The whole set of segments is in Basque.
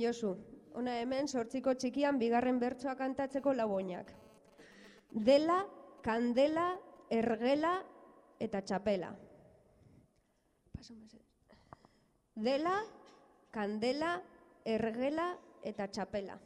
Josu, ona hemen sortziko txikian bigarren bertsoa kantatzeko laboinak. Dela, kandela, ergela eta txapela. Dela, kandela, ergela eta txapela.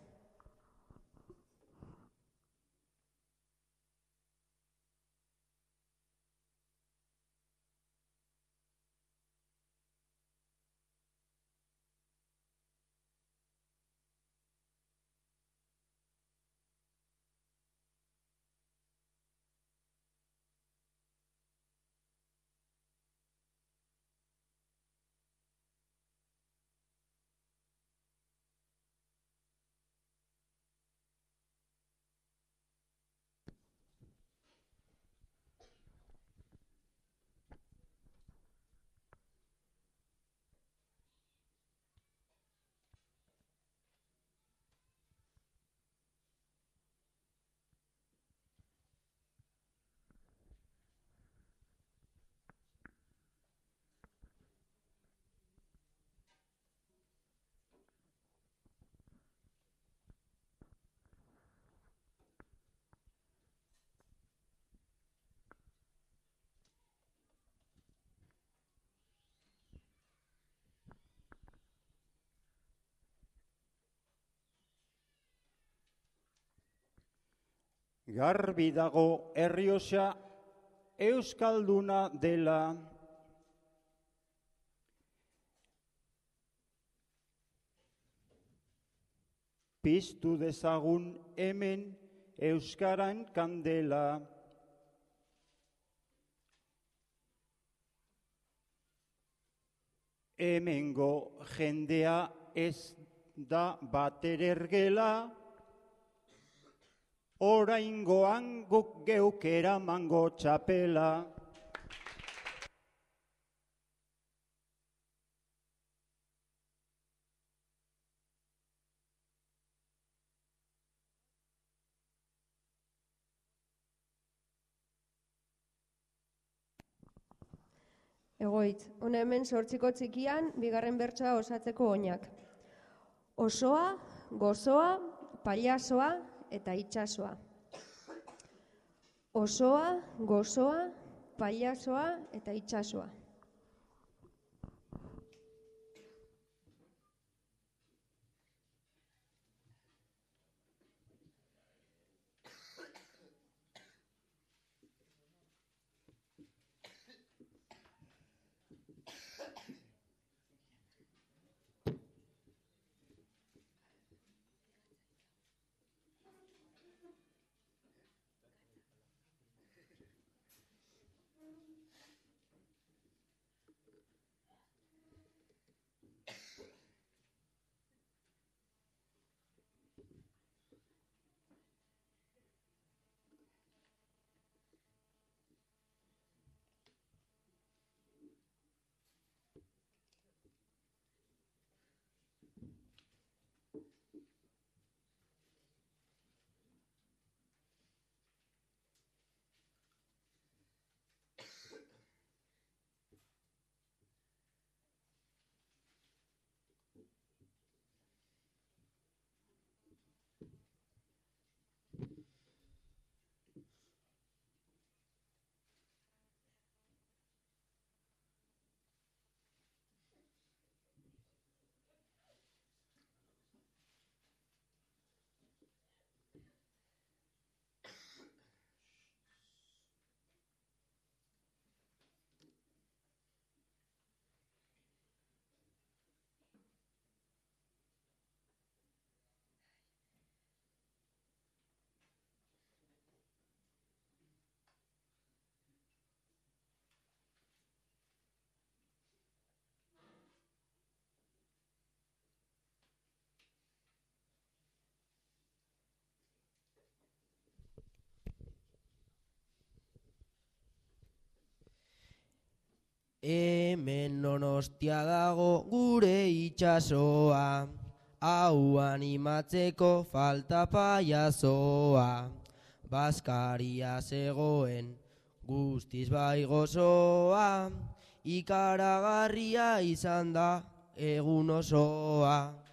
Garbi dago Errioxa euskalduna dela. Piztu dezagun hemen euskaran kandela. Hemengo jendea ez da bater ergela. Oraingoan guk geuk eramango txapela. Egoitz, hona hemen sortziko txikian bigarren bertsoa osatzeko oinak. Osoa, gozoa, pailasoa eta itsasoa. Osoa, gozoa, pailasoa eta itsasoa. Hemen donostia dago gure itsasoa, hau animatzeko falta paiazoa. Baskaria zegoen guztiz bai gozoa, ikaragarria izan da egun osoa.